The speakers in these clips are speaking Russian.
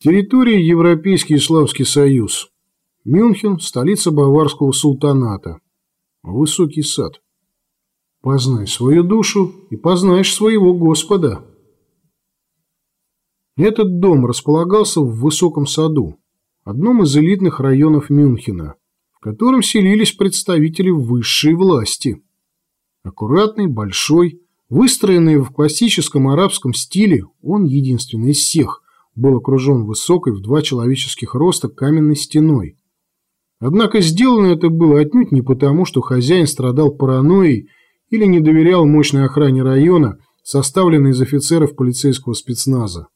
Территория Европейский Исламский Союз. Мюнхен – столица Баварского султаната. Высокий сад. Познай свою душу и познаешь своего Господа. Этот дом располагался в высоком саду, одном из элитных районов Мюнхена, в котором селились представители высшей власти. Аккуратный, большой, выстроенный в классическом арабском стиле, он единственный из всех, был окружен высокой в два человеческих роста каменной стеной. Однако сделано это было отнюдь не потому, что хозяин страдал паранойей или не доверял мощной охране района, составленной из офицеров полицейского спецназа.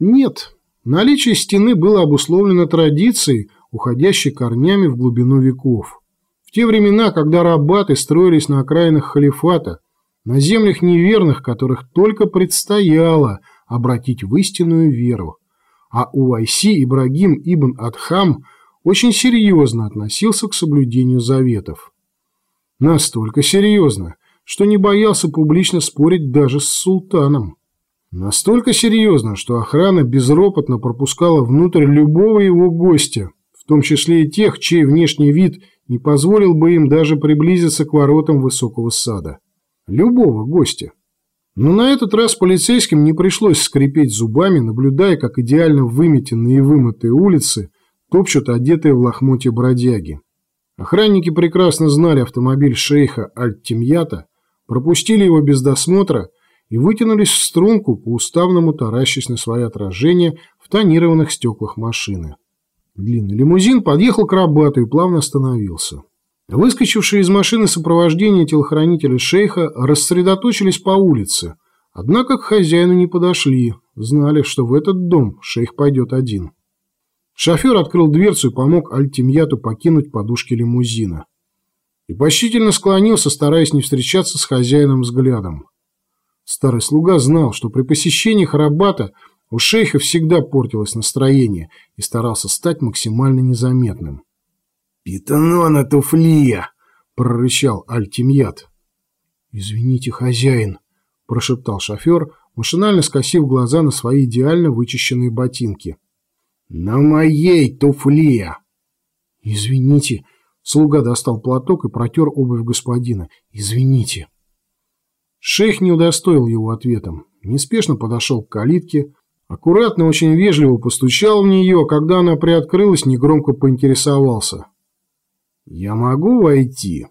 Нет, наличие стены было обусловлено традицией, уходящей корнями в глубину веков. В те времена, когда рабаты строились на окраинах халифата, на землях неверных, которых только предстояло обратить в истинную веру, а Увайси Ибрагим ибн Адхам очень серьезно относился к соблюдению заветов. Настолько серьезно, что не боялся публично спорить даже с султаном. Настолько серьезно, что охрана безропотно пропускала внутрь любого его гостя, в том числе и тех, чей внешний вид не позволил бы им даже приблизиться к воротам высокого сада. Любого гостя. Но на этот раз полицейским не пришлось скрипеть зубами, наблюдая, как идеально выметенные и вымытые улицы топчут одетые в лохмотья бродяги. Охранники прекрасно знали автомобиль шейха Аль-Тимьята, пропустили его без досмотра и вытянулись в струнку, по уставному таращась на свои отражения в тонированных стеклах машины. Длинный лимузин подъехал к Рабату и плавно остановился. Выскочившие из машины сопровождения телохранители шейха рассредоточились по улице, однако к хозяину не подошли, знали, что в этот дом шейх пойдет один. Шофер открыл дверцу и помог Альтимьяту покинуть подушки лимузина. И почтительно склонился, стараясь не встречаться с хозяином взглядом. Старый слуга знал, что при посещении Харабата у шейха всегда портилось настроение и старался стать максимально незаметным. «Питанона туфлия!» — прорычал Альтимьят. «Извините, хозяин», — прошептал шофер, машинально скосив глаза на свои идеально вычищенные ботинки. «На моей туфлия!» «Извините», — слуга достал платок и протер обувь господина. «Извините». Шейх не удостоил его ответом. Неспешно подошел к калитке, аккуратно, очень вежливо постучал в нее, когда она приоткрылась, негромко поинтересовался. «Я могу войти?»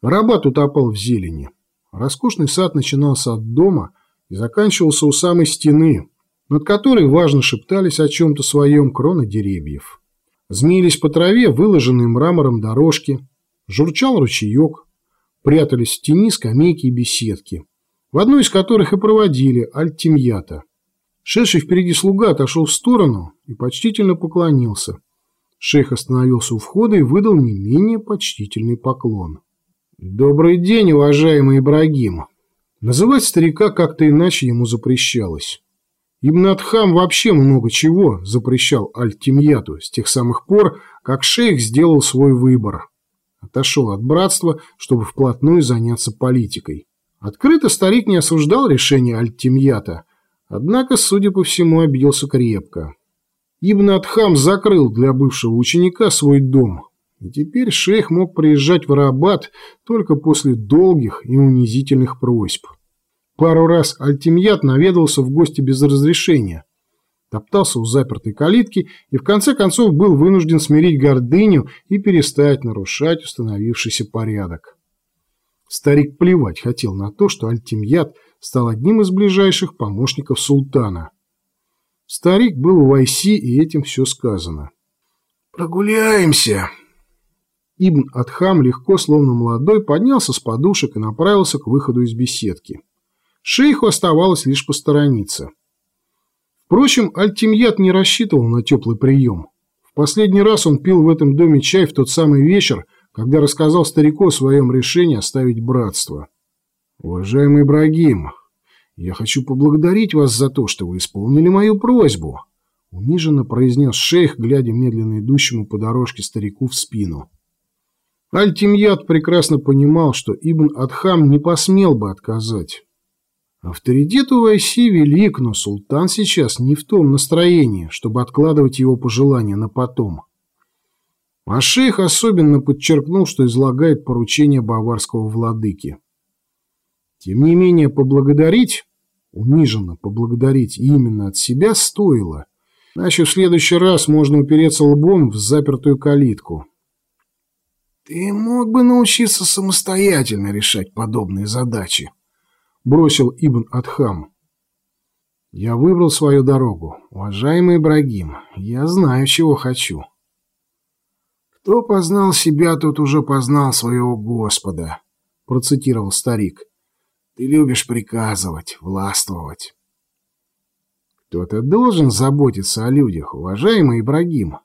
Рабат утопал в зелени. Роскошный сад начинался от дома и заканчивался у самой стены, над которой важно шептались о чем-то своем кроны деревьев. Змеились по траве, выложенные мрамором дорожки, журчал ручеек, прятались в тени скамейки и беседки, в одну из которых и проводили альтимьята. Шедший впереди слуга отошел в сторону и почтительно поклонился – Шейх остановился у входа и выдал не менее почтительный поклон. «Добрый день, уважаемый Ибрагим!» Называть старика как-то иначе ему запрещалось. Ибн Адхам вообще много чего запрещал Аль-Тимьяту с тех самых пор, как шейх сделал свой выбор. Отошел от братства, чтобы вплотную заняться политикой. Открыто старик не осуждал решение Аль-Тимьята, однако, судя по всему, обиделся крепко. Ибн Адхам закрыл для бывшего ученика свой дом, и теперь шейх мог приезжать в Рабат только после долгих и унизительных просьб. Пару раз Альтимьят наведался в гости без разрешения, топтался у запертой калитки и в конце концов был вынужден смирить гордыню и перестать нарушать установившийся порядок. Старик плевать хотел на то, что Альтимьят стал одним из ближайших помощников султана – Старик был у Вайси, и этим все сказано. «Прогуляемся!» Ибн Адхам легко, словно молодой, поднялся с подушек и направился к выходу из беседки. Шейху оставалось лишь посторониться. Впрочем, Альтимьят не рассчитывал на теплый прием. В последний раз он пил в этом доме чай в тот самый вечер, когда рассказал старику о своем решении оставить братство. «Уважаемый Ибрагим, «Я хочу поблагодарить вас за то, что вы исполнили мою просьбу», — униженно произнес шейх, глядя медленно идущему по дорожке старику в спину. Аль-Тимьят прекрасно понимал, что Ибн Адхам не посмел бы отказать. Авторитет у Вайси велик, но султан сейчас не в том настроении, чтобы откладывать его пожелания на потом. А шейх особенно подчеркнул, что излагает поручение баварского владыки. Тем не менее, поблагодарить, униженно поблагодарить именно от себя стоило, иначе в следующий раз можно упереться лбом в запертую калитку. «Ты мог бы научиться самостоятельно решать подобные задачи», — бросил Ибн Адхам. «Я выбрал свою дорогу. Уважаемый Ибрагим, я знаю, чего хочу». «Кто познал себя, тот уже познал своего Господа», — процитировал старик. «Ты любишь приказывать, властвовать». «Кто-то должен заботиться о людях, уважаемый Ибрагим.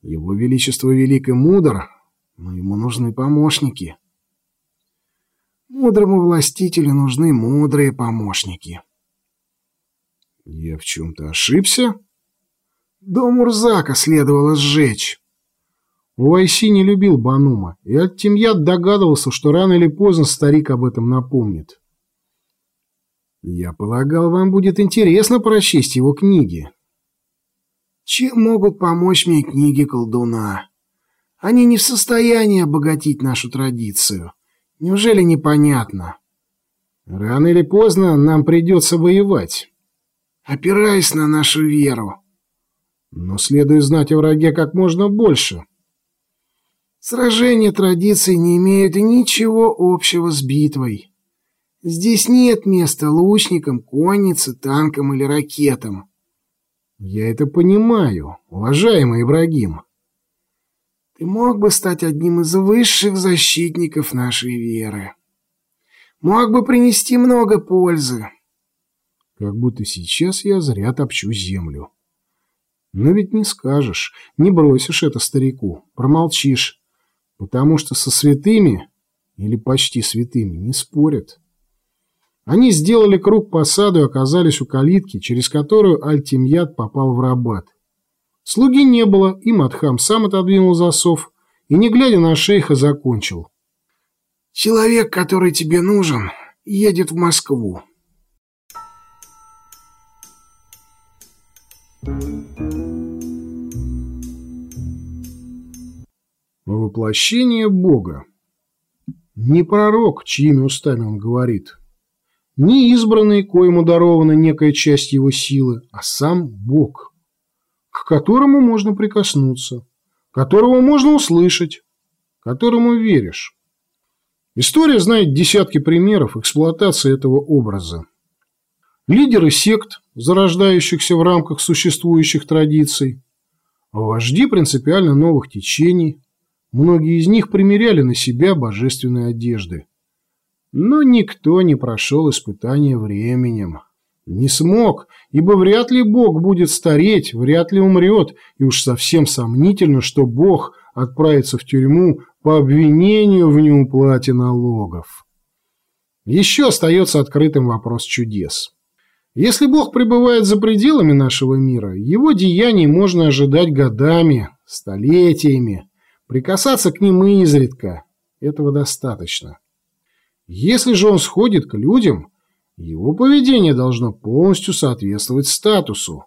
Его Величество велик и мудр, но ему нужны помощники». Мудрому властителю нужны мудрые помощники. Я в чем-то ошибся? Дом Урзака следовало сжечь. Уайси не любил Банума, и Аттимьят догадывался, что рано или поздно старик об этом напомнит. Я полагал, вам будет интересно прочесть его книги. Чем могут помочь мне книги колдуна? Они не в состоянии обогатить нашу традицию. Неужели непонятно? Рано или поздно нам придется воевать. Опираясь на нашу веру. Но следует знать о враге как можно больше. Сражения традиций не имеют ничего общего с битвой. Здесь нет места лучникам, коннице, танкам или ракетам. Я это понимаю, уважаемый Ибрагим. Ты мог бы стать одним из высших защитников нашей веры. Мог бы принести много пользы. Как будто сейчас я зря топчу землю. Но ведь не скажешь, не бросишь это старику, промолчишь, потому что со святыми, или почти святыми, не спорят. Они сделали круг по саду и оказались у калитки, через которую Альтимьят попал в рабат. Слуги не было, и Матхам сам отодвинул засов и, не глядя на шейха, закончил. «Человек, который тебе нужен, едет в Москву». Воплощение Бога. Не пророк, чьими устами он говорит, не избранный, коему дарована некая часть его силы, а сам Бог к которому можно прикоснуться, которого можно услышать, которому веришь. История знает десятки примеров эксплуатации этого образа. Лидеры сект, зарождающихся в рамках существующих традиций, вожди принципиально новых течений, многие из них примеряли на себя божественные одежды. Но никто не прошел испытания временем. Не смог, ибо вряд ли Бог будет стареть, вряд ли умрет, и уж совсем сомнительно, что Бог отправится в тюрьму по обвинению в неуплате налогов. Еще остается открытым вопрос чудес. Если Бог пребывает за пределами нашего мира, его деяний можно ожидать годами, столетиями, прикасаться к ним изредка. Этого достаточно. Если же он сходит к людям – его поведение должно полностью соответствовать статусу.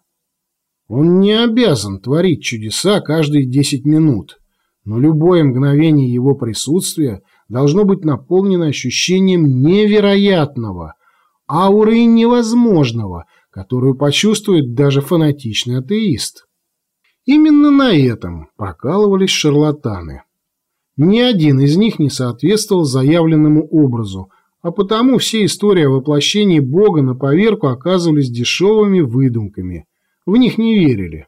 Он не обязан творить чудеса каждые 10 минут, но любое мгновение его присутствия должно быть наполнено ощущением невероятного, аурой невозможного, которую почувствует даже фанатичный атеист. Именно на этом прокалывались шарлатаны. Ни один из них не соответствовал заявленному образу, а потому все истории о воплощении Бога на поверку оказывались дешевыми выдумками. В них не верили.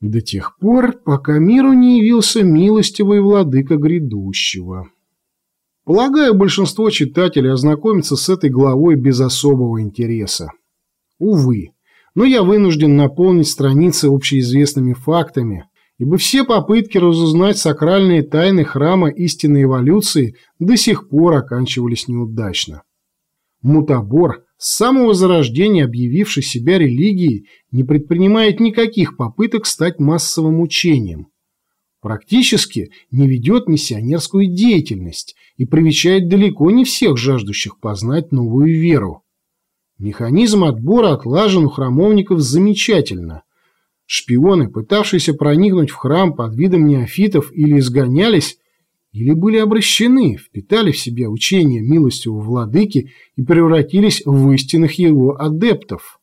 До тех пор, пока миру не явился милостивый владыка грядущего. Полагаю, большинство читателей ознакомится с этой главой без особого интереса. Увы, но я вынужден наполнить страницы общеизвестными фактами, ибо все попытки разузнать сакральные тайны храма истинной эволюции до сих пор оканчивались неудачно. Мутабор, с самого зарождения объявивший себя религией, не предпринимает никаких попыток стать массовым учением. Практически не ведет миссионерскую деятельность и привечает далеко не всех жаждущих познать новую веру. Механизм отбора отлажен у храмовников замечательно. Шпионы, пытавшиеся проникнуть в храм под видом неофитов или изгонялись, или были обращены, впитали в себя учение милостивого владыки и превратились в истинных его адептов.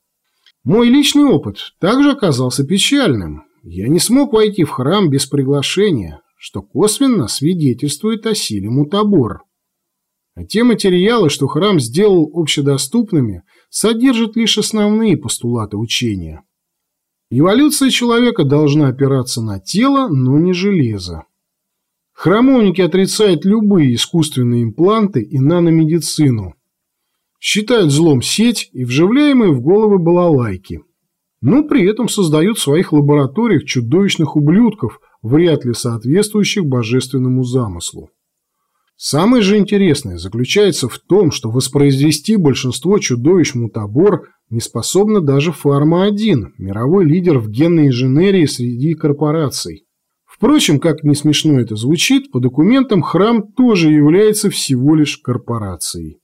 Мой личный опыт также оказался печальным. Я не смог войти в храм без приглашения, что косвенно свидетельствует о силе мутабор. А те материалы, что храм сделал общедоступными, содержат лишь основные постулаты учения. Эволюция человека должна опираться на тело, но не железо. Храмовники отрицают любые искусственные импланты и наномедицину. Считают злом сеть и вживляемые в головы балалайки. Но при этом создают в своих лабораториях чудовищных ублюдков, вряд ли соответствующих божественному замыслу. Самое же интересное заключается в том, что воспроизвести большинство чудовищ мутабор не способна даже Фарма-1, мировой лидер в генной инженерии среди корпораций. Впрочем, как не смешно это звучит, по документам храм тоже является всего лишь корпорацией.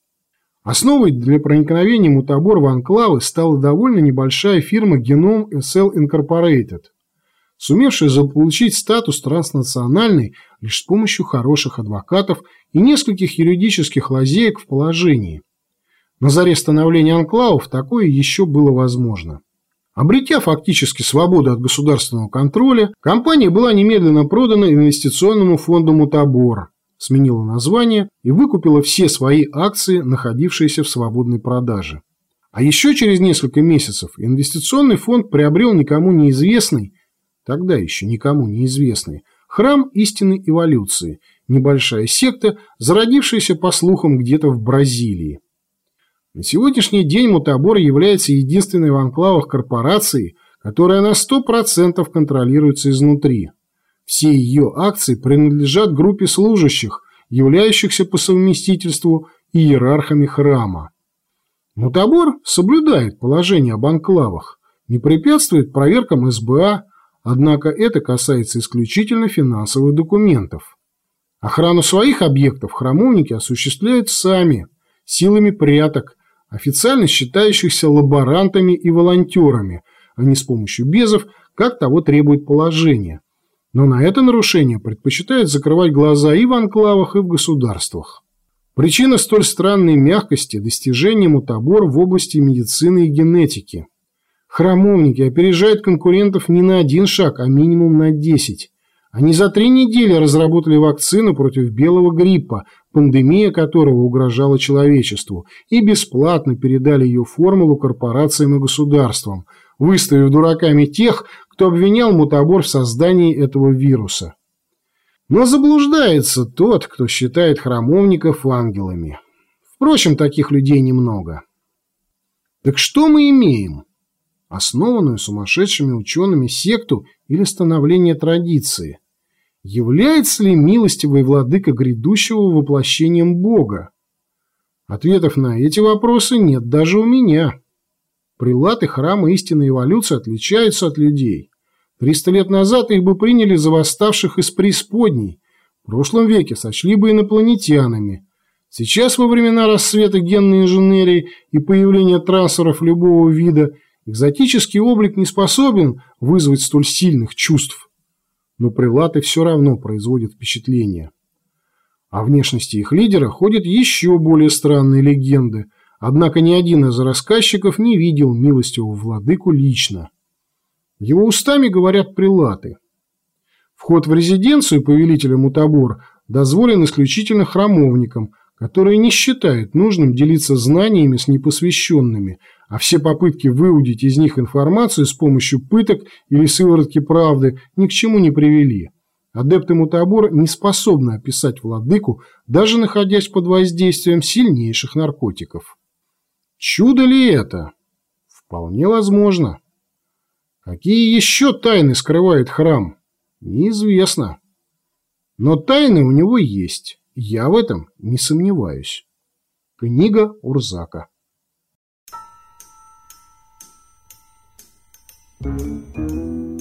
Основой для проникновения мутабор в анклавы стала довольно небольшая фирма Genome SL Incorporated, сумевшая заполучить статус транснациональной лишь с помощью хороших адвокатов и нескольких юридических лазеек в положении. На заре становления анклавов такое еще было возможно. Обретя фактически свободу от государственного контроля, компания была немедленно продана инвестиционному фонду «Мутабор», сменила название и выкупила все свои акции, находившиеся в свободной продаже. А еще через несколько месяцев инвестиционный фонд приобрел никому неизвестный, тогда еще никому неизвестный, храм истинной эволюции, небольшая секта, зародившаяся по слухам где-то в Бразилии. На сегодняшний день Мутабор является единственной в анклавах корпорацией, которая на 100% контролируется изнутри. Все ее акции принадлежат группе служащих, являющихся по совместительству иерархами храма. Мутабор соблюдает положение об анклавах, не препятствует проверкам СБА, однако это касается исключительно финансовых документов. Охрану своих объектов храмовники осуществляют сами, силами пряток, официально считающихся лаборантами и волонтерами, а не с помощью безов, как того требует положение. Но на это нарушение предпочитают закрывать глаза и в анклавах, и в государствах. Причина столь странной мягкости – достижение мутабор в области медицины и генетики. Храмовники опережают конкурентов не на один шаг, а минимум на 10. Они за три недели разработали вакцину против белого гриппа, пандемия которого угрожала человечеству, и бесплатно передали ее формулу корпорациям и государствам, выставив дураками тех, кто обвинял мутабор в создании этого вируса. Но заблуждается тот, кто считает храмовников ангелами. Впрочем, таких людей немного. Так что мы имеем? Основанную сумасшедшими учеными секту или становление традиции – Является ли милостивый владыка грядущего воплощением Бога? Ответов на эти вопросы нет даже у меня. Прилаты храма истинной эволюции отличаются от людей. Триста лет назад их бы приняли за восставших из преисподней, в прошлом веке сочли бы инопланетянами. Сейчас, во времена рассвета генной инженерии и появления трансферов любого вида, экзотический облик не способен вызвать столь сильных чувств но прилаты все равно производят впечатление. О внешности их лидера ходят еще более странные легенды, однако ни один из рассказчиков не видел милостивого владыку лично. Его устами говорят прилаты. Вход в резиденцию повелителя Мутабор дозволен исключительно храмовникам, которые не считают нужным делиться знаниями с непосвященными – а все попытки выудить из них информацию с помощью пыток или сыворотки правды ни к чему не привели. Адепты Мутабор не способны описать владыку, даже находясь под воздействием сильнейших наркотиков. Чудо ли это? Вполне возможно. Какие еще тайны скрывает храм? Неизвестно. Но тайны у него есть. Я в этом не сомневаюсь. Книга Урзака Música